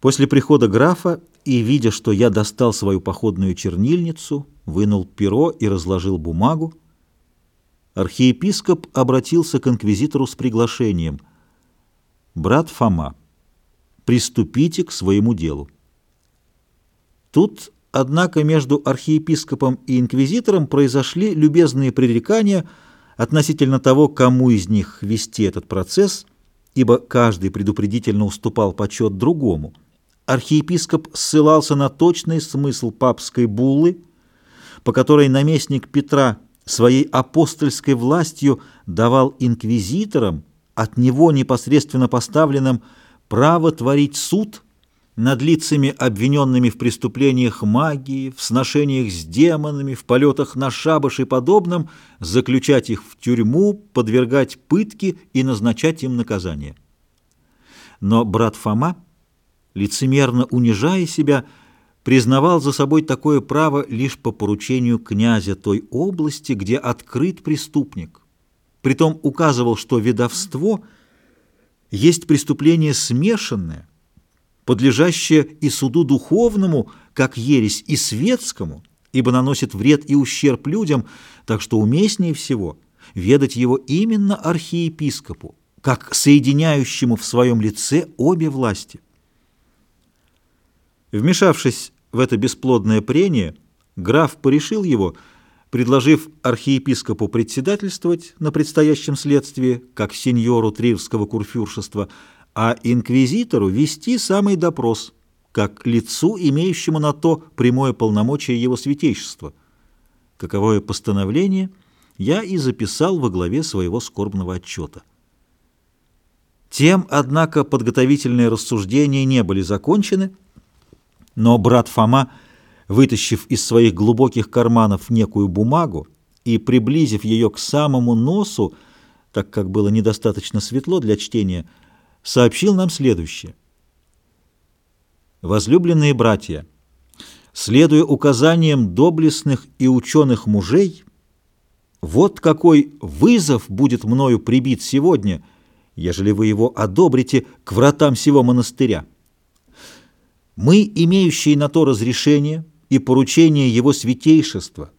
После прихода графа и, видя, что я достал свою походную чернильницу, вынул перо и разложил бумагу, архиепископ обратился к инквизитору с приглашением. «Брат Фома, приступите к своему делу». Тут, однако, между архиепископом и инквизитором произошли любезные пререкания относительно того, кому из них вести этот процесс, ибо каждый предупредительно уступал почет другому – архиепископ ссылался на точный смысл папской буллы, по которой наместник Петра своей апостольской властью давал инквизиторам, от него непосредственно поставленным, право творить суд над лицами, обвиненными в преступлениях магии, в сношениях с демонами, в полетах на шабаш и подобном, заключать их в тюрьму, подвергать пытке и назначать им наказание. Но брат Фома лицемерно унижая себя, признавал за собой такое право лишь по поручению князя той области, где открыт преступник. Притом указывал, что ведовство есть преступление смешанное, подлежащее и суду духовному, как ересь, и светскому, ибо наносит вред и ущерб людям, так что уместнее всего ведать его именно архиепископу, как соединяющему в своем лице обе власти. Вмешавшись в это бесплодное прение, граф порешил его, предложив архиепископу председательствовать на предстоящем следствии, как сеньору Трирского курфюршества, а инквизитору вести самый допрос, как лицу, имеющему на то прямое полномочие его святейшества. Каковое постановление я и записал во главе своего скорбного отчета. Тем, однако, подготовительные рассуждения не были закончены, но брат Фома, вытащив из своих глубоких карманов некую бумагу и приблизив ее к самому носу, так как было недостаточно светло для чтения, сообщил нам следующее. «Возлюбленные братья, следуя указаниям доблестных и ученых мужей, вот какой вызов будет мною прибит сегодня, ежели вы его одобрите к вратам сего монастыря». Мы, имеющие на то разрешение и поручение Его Святейшества,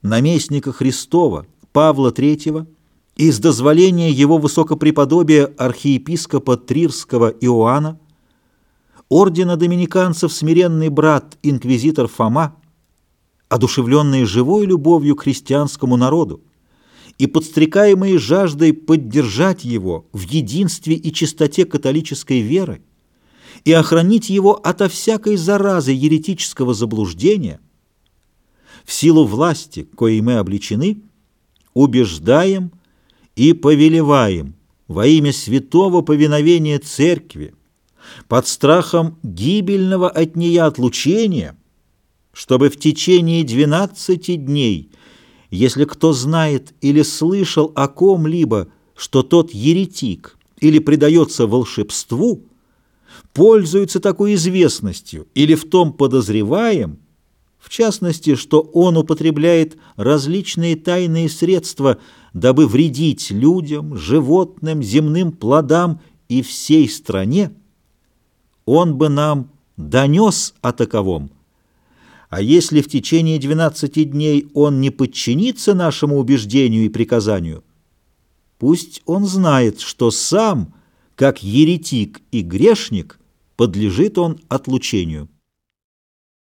наместника Христова, Павла III, из дозволения Его Высокопреподобия архиепископа Трирского Иоанна, ордена доминиканцев смиренный брат инквизитор Фома, одушевленные живой любовью к христианскому народу и подстрекаемые жаждой поддержать его в единстве и чистоте католической веры, и охранить его ото всякой заразы еретического заблуждения, в силу власти, коей мы обличены, убеждаем и повелеваем во имя святого повиновения Церкви, под страхом гибельного от нее отлучения, чтобы в течение двенадцати дней, если кто знает или слышал о ком-либо, что тот еретик или предается волшебству, пользуется такой известностью или в том подозреваем, в частности, что он употребляет различные тайные средства, дабы вредить людям, животным, земным плодам и всей стране, он бы нам донес о таковом. А если в течение 12 дней он не подчинится нашему убеждению и приказанию, пусть он знает, что сам – как еретик и грешник, подлежит он отлучению.